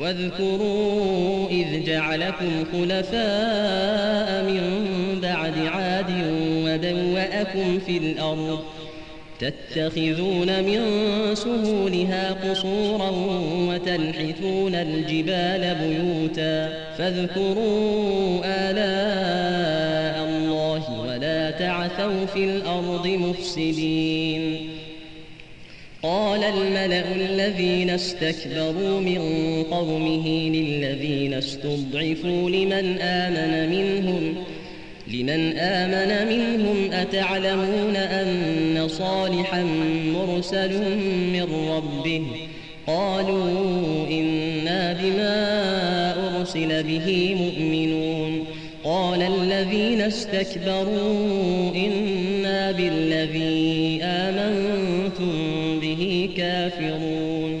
واذكروا إذ جعلكم خلفاء من بعد عاد وبوأكم في الأرض تتخذون من سهولها قصورا وتنحتون الجبال بيوتا فاذكروا آلاء الله ولا تعثوا في الأرض مفسدين قال الملأ الذين استكبروا من قومه للذين استضعفوا لمن آمن منهم لمن آمن منهم أتعلمون أن صالحا مرسل من ربه؟ قالوا إنا بما أرسل به مؤمنون. قال الذين استكبروا إنا بالذي آمنتم به كافرون.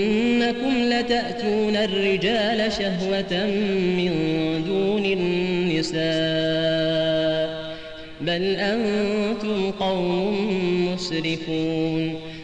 لتأتون الرجال شهوة من دون النساء بل أنتم قوم مسرفون.